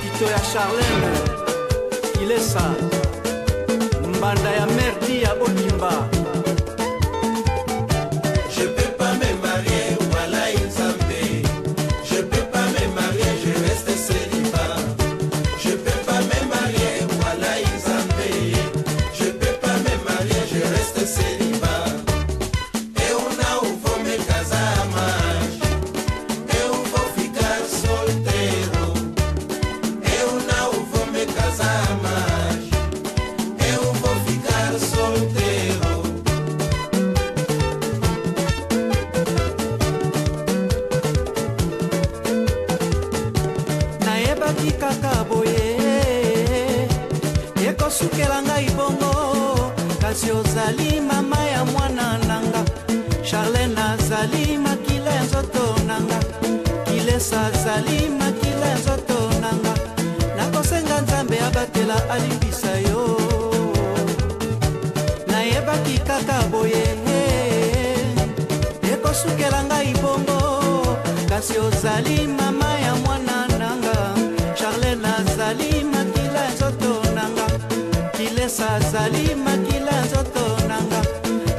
tito ya charlene ilesa mbanda ya merdi ya okimba osukela ngai bongo kasi ozali mama ya mwana nanga charlene azali makila ya nzoto nanga kilesa azali makila ya nzoto nanga nakosenga nzambe abatela alimbisa yo nayebaki kaka boye ekosukela ngai bongo kasi ozali mama ya yesu azali makila nzoto nanga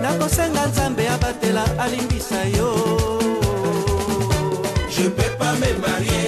nakosenga nzambe abatela alimbisa yo je peux pas me marier